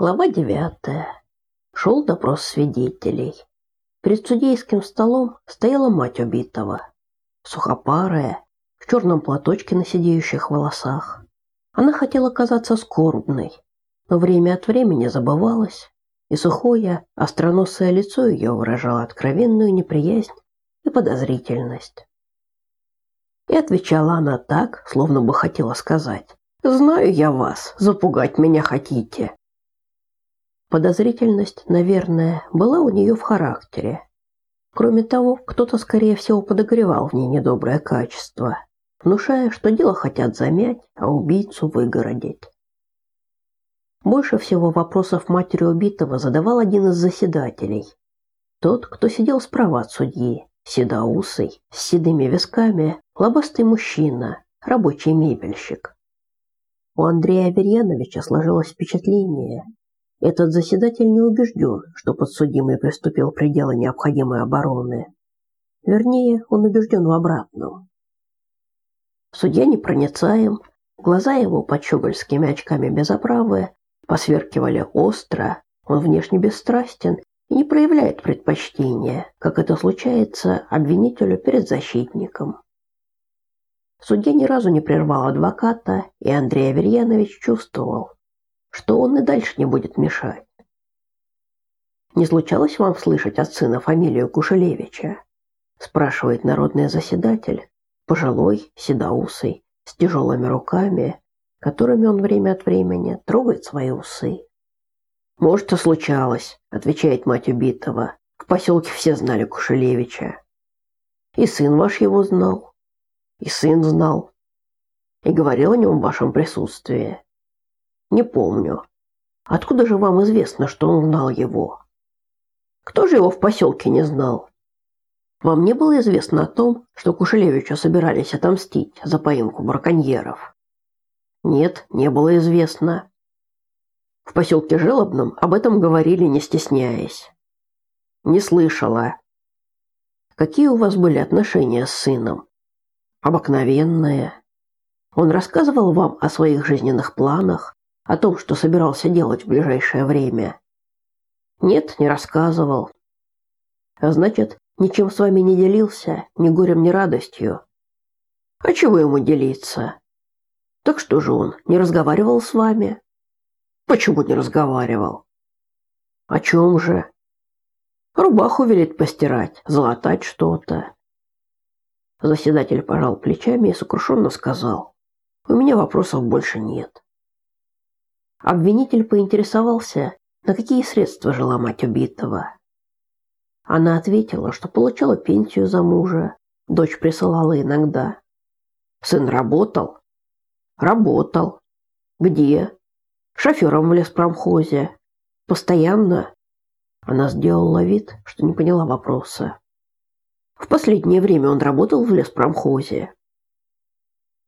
Глава девятая. Шел допрос свидетелей. Перед судейским столом стояла мать убитого, сухопарая, в черном платочке на сидеющих волосах. Она хотела казаться скорбной, но время от времени забывалась, и сухое, остроносое лицо ее выражало откровенную неприязнь и подозрительность. И отвечала она так, словно бы хотела сказать: "Знаю я вас, запугать меня хотите". Подозрительность, наверное, была у нее в характере. Кроме того, кто-то, скорее всего, подогревал в ней недоброе качество, внушая, что дело хотят замять, а убийцу выгородить. Больше всего вопросов матери убитого задавал один из заседателей. Тот, кто сидел справа от судьи, седоусый, с седыми висками, лобастый мужчина, рабочий мебельщик. У Андрея Аверьяновича сложилось впечатление, этот заседатель не убежден, что подсудимый приступил пределы необходимой обороны. Вернее, он убежден в обратном. Судья непроницаем, глаза его под щегольскими очками без оправы посверкивали остро, он внешне бесстрастен и не проявляет предпочтения, как это случается обвинителю перед защитником. Судья ни разу не прервал адвоката, и Андрей Аверьянович чувствовал, что он и дальше не будет мешать. Не случалось вам слышать от сына фамилию Кушелевича? спрашивает народный заседатель, пожилой, седоусый, с тяжелыми руками, которыми он время от времени трогает свои усы. Может, и случалось, отвечает мать убитого. В поселке все знали Кушелевича. И сын ваш его знал, и сын знал, и говорил о нем в вашем присутствии. Не помню. Откуда же вам известно, что он знал его? Кто же его в поселке не знал? Вам не было известно о том, что Кушелевичу собирались отомстить за поимку браконьеров? Нет, не было известно. В поселке Желобном об этом говорили, не стесняясь. Не слышала. Какие у вас были отношения с сыном? Обыкновенные. Он рассказывал вам о своих жизненных планах, о том, что собирался делать в ближайшее время? Нет, не рассказывал. А значит, ничем с вами не делился, ни горем, ни радостью. А чего ему делиться? Так что же он, не разговаривал с вами? Почему не разговаривал? О чем же? Рубаху велит постирать, залатать что-то. Заседатель пожал плечами и сокрушенно сказал: "У меня вопросов больше нет. Обвинитель поинтересовался, на какие средства жила мать убитого. Она ответила, что получала пенсию за мужа, дочь присылала иногда. Сын работал? Работал. Где? Шофером в леспромхозе. Постоянно? Она сделала вид, что не поняла вопроса. В последнее время он работал в леспромхозе.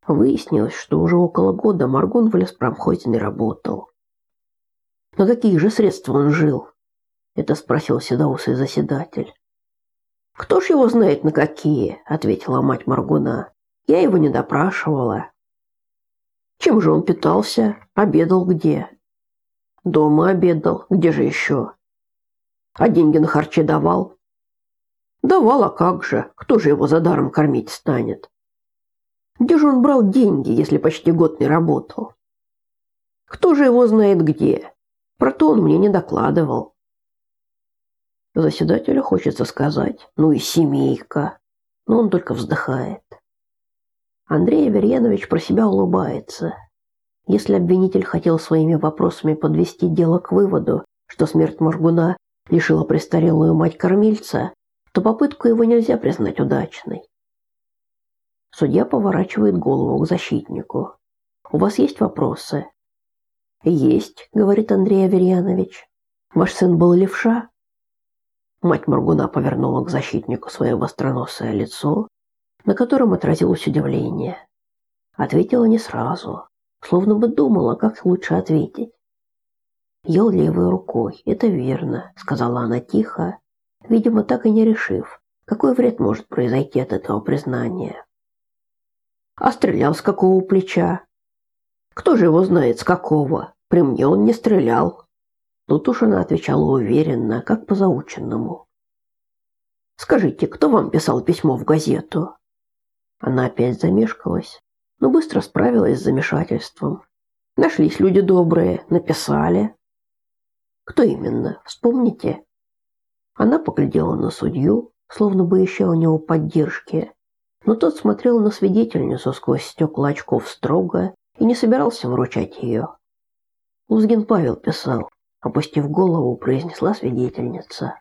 Выяснилось, что уже около года Маргон в леспромхозе не работал. На какие же средства он жил? Это спросил седоусый заседатель. Кто ж его знает на какие, ответила мать Маргуна. Я его не допрашивала. Чем же он питался? Обедал где? Дома обедал. Где же еще? А деньги на харчи давал? Давал, а как же? Кто же его за даром кормить станет? Где же он брал деньги, если почти год не работал? Кто же его знает где? Про то он мне не докладывал. Заседателю хочется сказать, ну и семейка, но он только вздыхает. Андрей Аверьянович про себя улыбается. Если обвинитель хотел своими вопросами подвести дело к выводу, что смерть Моргуна лишила престарелую мать кормильца, то попытку его нельзя признать удачной. Судья поворачивает голову к защитнику. У вас есть вопросы? Есть, говорит Андрей Аверьянович. Ваш сын был левша? Мать Моргуна повернула к защитнику свое востроносое лицо, на котором отразилось удивление. Ответила не сразу, словно бы думала, как лучше ответить. Ел левой рукой, это верно, сказала она тихо, видимо, так и не решив, какой вред может произойти от этого признания. А стрелял с какого плеча? Кто же его знает, с какого? При мне он не стрелял. Тут уж она отвечала уверенно, как по заученному. «Скажите, кто вам писал письмо в газету?» Она опять замешкалась, но быстро справилась с замешательством. Нашлись люди добрые, написали. Кто именно? Вспомните. Она поглядела на судью, словно бы ища у него поддержки, но тот смотрел на свидетельницу сквозь стекла очков строго и не собирался вручать ее. Лузгин Павел писал, опустив голову, произнесла свидетельница.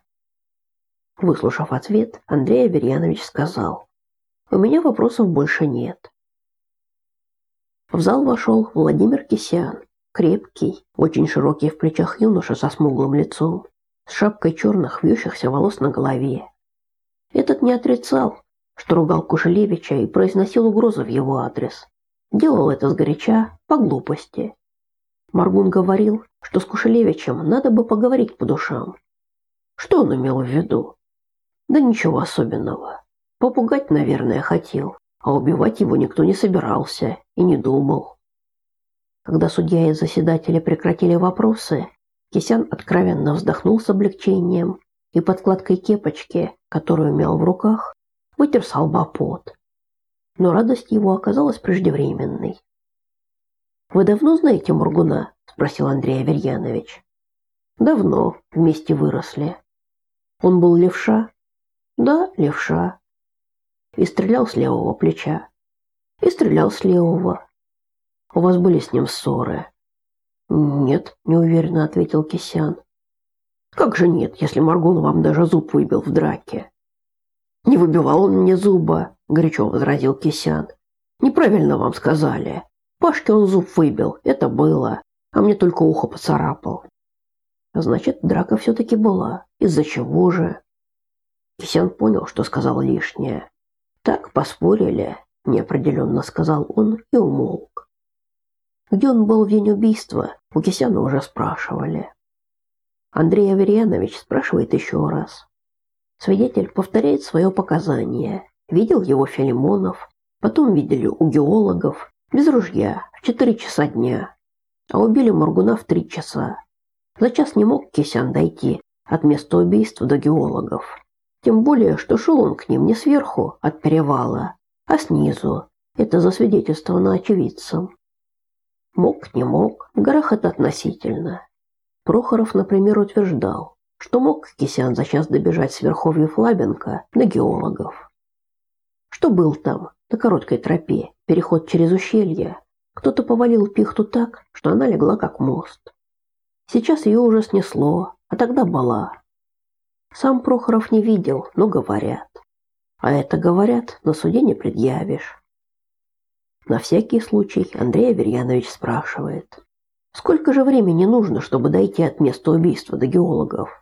Выслушав ответ, Андрей Аверьянович сказал, «У меня вопросов больше нет». В зал вошел Владимир Кисян, крепкий, очень широкий в плечах юноша со смуглым лицом, с шапкой черных вьющихся волос на голове. Этот не отрицал, что ругал Кушелевича и произносил угрозы в его адрес. Делал это сгоряча, по глупости. Маргун говорил, что с Кушелевичем надо бы поговорить по душам. Что он имел в виду? Да ничего особенного. Попугать, наверное, хотел, а убивать его никто не собирался и не думал. Когда судья и заседатели прекратили вопросы, Кисян откровенно вздохнул с облегчением и подкладкой кепочки, которую мял в руках, вытер с лба пот. Но радость его оказалась преждевременной. «Вы давно знаете Мургуна?» – спросил Андрей Аверьянович. «Давно, вместе выросли. Он был левша?» «Да, левша. И стрелял с левого плеча. И стрелял с левого. У вас были с ним ссоры?» «Нет», – неуверенно ответил Кисян. «Как же нет, если Маргун вам даже зуб выбил в драке?» «Не выбивал он мне зуба», – горячо возразил Кисян. «Неправильно вам сказали. Пашке он зуб выбил, это было, а мне только ухо поцарапал. Значит, драка все-таки была. Из-за чего же? Кисян понял, что сказал лишнее. Так, поспорили, неопределенно сказал он и умолк. Где он был в день убийства, у Кисяна уже спрашивали. Андрей Аверьянович спрашивает еще раз. Свидетель повторяет свое показание. Видел его Филимонов, потом видели у геологов, без ружья, в четыре часа дня. А убили Моргуна в три часа. За час не мог Кисян дойти от места убийства до геологов. Тем более, что шел он к ним не сверху, от перевала, а снизу. Это засвидетельствовано очевидцем. Мог, не мог, в горах это относительно. Прохоров, например, утверждал, что мог Кисян за час добежать с верховьев Лабенко до геологов. Что был там, на короткой тропе, переход через ущелье, кто-то повалил пихту так, что она легла как мост. Сейчас ее уже снесло, а тогда была. Сам Прохоров не видел, но говорят. А это говорят, на суде не предъявишь. На всякий случай Андрей Аверьянович спрашивает. Сколько же времени нужно, чтобы дойти от места убийства до геологов?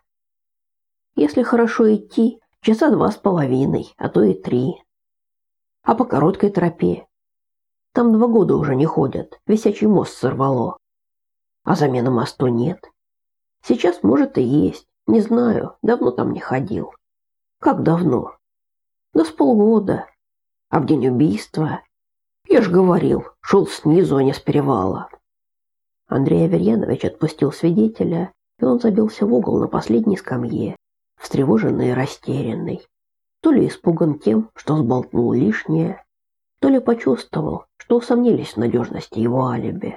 Если хорошо идти, часа два с половиной, а то и три а по короткой тропе. Там два года уже не ходят, висячий мост сорвало. А замены мосту нет. Сейчас, может, и есть, не знаю, давно там не ходил. Как давно? Да с полгода. А в день убийства? Я ж говорил, шел снизу, а не с перевала. Андрей Аверьянович отпустил свидетеля, и он забился в угол на последней скамье, встревоженный и растерянный то ли испуган тем, что сболтнул лишнее, то ли почувствовал, что усомнились в надежности его алиби.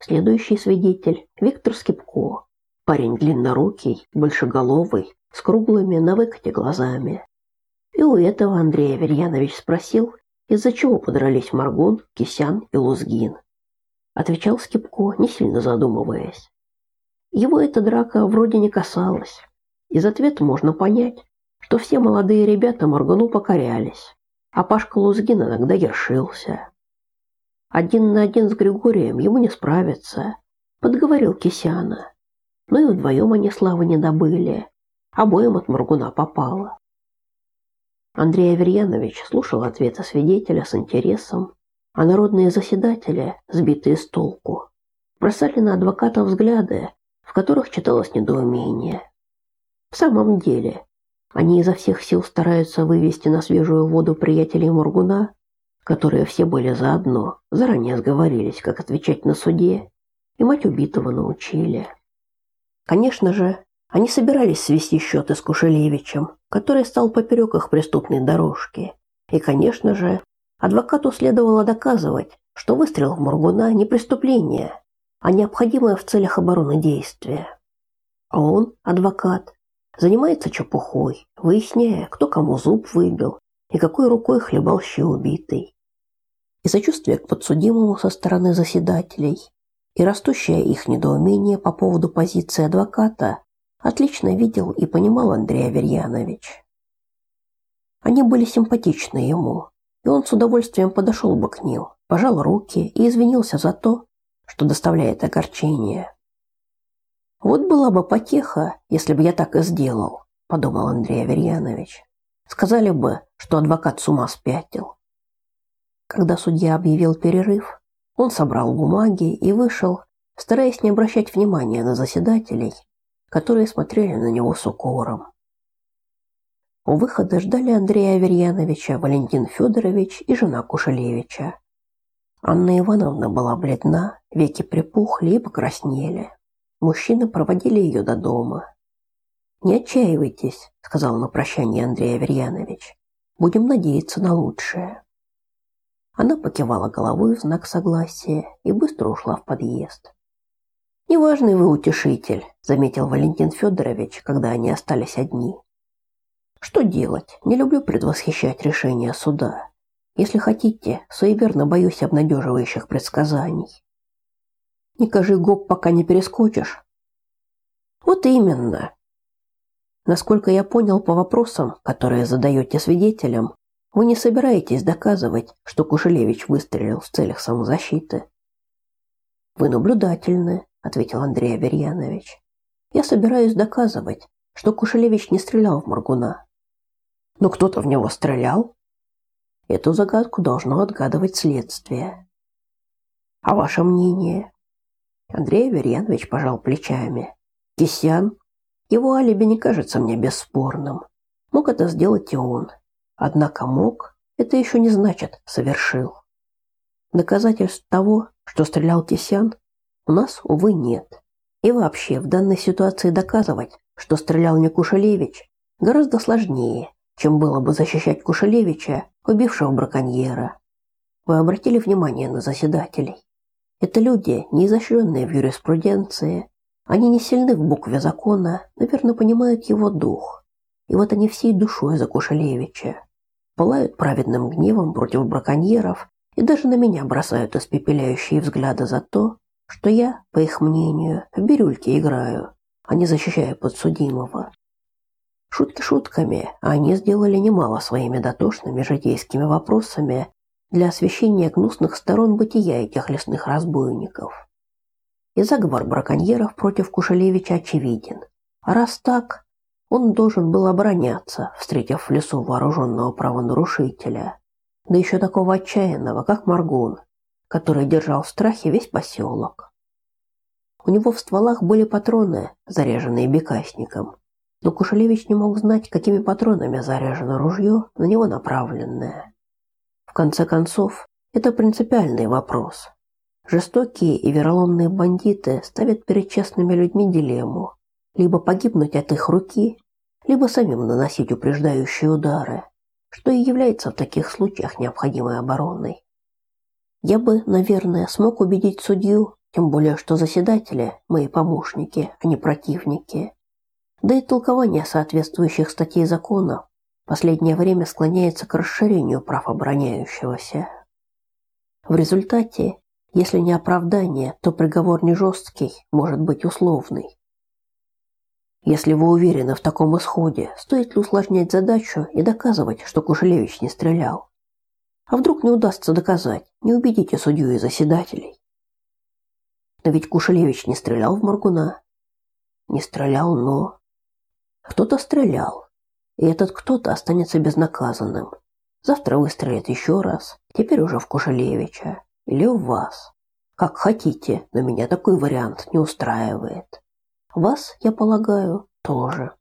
Следующий свидетель – Виктор Скипко, парень длиннорукий, большеголовый, с круглыми на выкате глазами. И у этого Андрей Аверьянович спросил, из-за чего подрались Маргун, Кисян и Лузгин. Отвечал Скипко, не сильно задумываясь. Его эта драка вроде не касалась. Из ответа можно понять, что все молодые ребята Моргану покорялись, а Пашка Лузгин иногда ершился. Один на один с Григорием ему не справиться, подговорил Кисяна. Но и вдвоем они славы не добыли, обоим от Моргуна попало. Андрей Аверьянович слушал ответы свидетеля с интересом, а народные заседатели, сбитые с толку, бросали на адвоката взгляды, в которых читалось недоумение. В самом деле, они изо всех сил стараются вывести на свежую воду приятелей Мургуна, которые все были заодно, заранее сговорились, как отвечать на суде, и мать убитого научили. Конечно же, они собирались свести счеты с Кушелевичем, который стал поперек их преступной дорожки. И, конечно же, адвокату следовало доказывать, что выстрел в Мургуна не преступление, а необходимое в целях обороны действие. А он, адвокат, занимается чепухой, выясняя, кто кому зуб выбил и какой рукой хлебал щи убитый. И сочувствие к подсудимому со стороны заседателей, и растущее их недоумение по поводу позиции адвоката отлично видел и понимал Андрей Аверьянович. Они были симпатичны ему, и он с удовольствием подошел бы к ним, пожал руки и извинился за то, что доставляет огорчение. Вот была бы потеха, если бы я так и сделал, подумал Андрей Аверьянович. Сказали бы, что адвокат с ума спятил. Когда судья объявил перерыв, он собрал бумаги и вышел, стараясь не обращать внимания на заседателей, которые смотрели на него с укором. У выхода ждали Андрея Аверьяновича, Валентин Федорович и жена Кушелевича. Анна Ивановна была бледна, веки припухли и покраснели. Мужчины проводили ее до дома. «Не отчаивайтесь», — сказал на прощание Андрей Аверьянович. «Будем надеяться на лучшее». Она покивала головой в знак согласия и быстро ушла в подъезд. «Неважный вы утешитель», — заметил Валентин Федорович, когда они остались одни. «Что делать? Не люблю предвосхищать решения суда. Если хотите, суеверно боюсь обнадеживающих предсказаний. Не кажи гоп, пока не перескочишь. Вот именно. Насколько я понял по вопросам, которые задаете свидетелям, вы не собираетесь доказывать, что Кушелевич выстрелил в целях самозащиты. Вы наблюдательны, ответил Андрей Аверьянович. Я собираюсь доказывать, что Кушелевич не стрелял в Маргуна. Но кто-то в него стрелял? Эту загадку должно отгадывать следствие. А ваше мнение? Андрей Аверьянович пожал плечами. Кисян, его алиби не кажется мне бесспорным. Мог это сделать и он. Однако мог, это еще не значит совершил. Доказательств того, что стрелял Кисян, у нас, увы, нет. И вообще, в данной ситуации доказывать, что стрелял не Кушелевич, гораздо сложнее, чем было бы защищать Кушелевича, убившего браконьера. Вы обратили внимание на заседателей? Это люди, не изощренные в юриспруденции. Они не сильны в букве закона, наверное, понимают его дух. И вот они всей душой за Кушелевича. Пылают праведным гневом против браконьеров и даже на меня бросают испепеляющие взгляды за то, что я, по их мнению, в бирюльке играю, а не защищаю подсудимого. Шутки шутками, а они сделали немало своими дотошными житейскими вопросами для освещения гнусных сторон бытия этих лесных разбойников. И заговор браконьеров против Кушелевича очевиден. А раз так, он должен был обороняться, встретив в лесу вооруженного правонарушителя, да еще такого отчаянного, как Маргун, который держал в страхе весь поселок. У него в стволах были патроны, заряженные бекасником, но Кушелевич не мог знать, какими патронами заряжено ружье, на него направленное. В конце концов, это принципиальный вопрос. Жестокие и вероломные бандиты ставят перед честными людьми дилемму: либо погибнуть от их руки, либо самим наносить упреждающие удары, что и является в таких случаях необходимой обороной. Я бы, наверное, смог убедить судью, тем более что заседатели мои помощники, а не противники. Да и толкование соответствующих статей закона последнее время склоняется к расширению прав обороняющегося. В результате, если не оправдание, то приговор не жесткий, может быть условный. Если вы уверены в таком исходе, стоит ли усложнять задачу и доказывать, что Кушелевич не стрелял? А вдруг не удастся доказать, не убедите судью и заседателей. Но ведь Кушелевич не стрелял в Маргуна. Не стрелял, но... Кто-то стрелял и этот кто-то останется безнаказанным. Завтра выстрелит еще раз, теперь уже в Кушелевича или в вас. Как хотите, но меня такой вариант не устраивает. Вас, я полагаю, тоже.